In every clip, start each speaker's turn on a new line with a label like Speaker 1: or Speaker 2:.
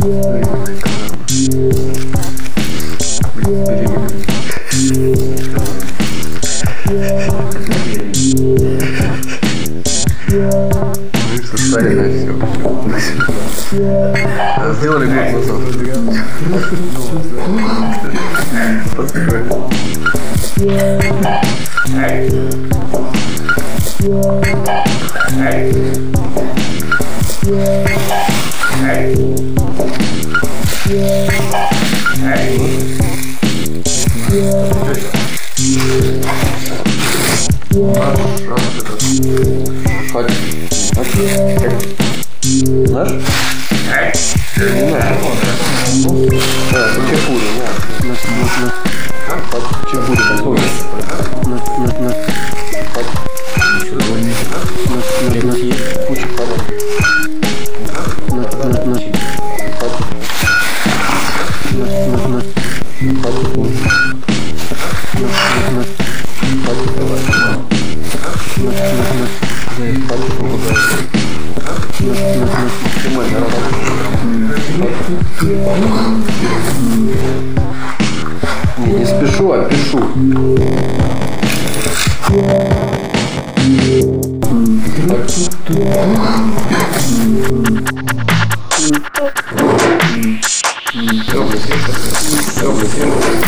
Speaker 1: Yeah. Сделали грех на самом деле.
Speaker 2: Hey. Hey. Hey. Наш? Да,
Speaker 3: чепури, на. Под чепури готовим. На, на, на. Под... На, на, на. Куча под... На, на, на. Под... На, на, на. Под... На, на, на. Не, не спешу, а пишу.
Speaker 4: Добрый день. Добрый день.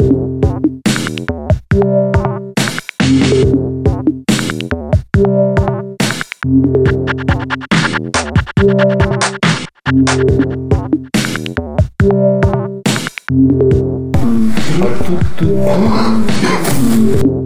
Speaker 3: Tut, tut, tut.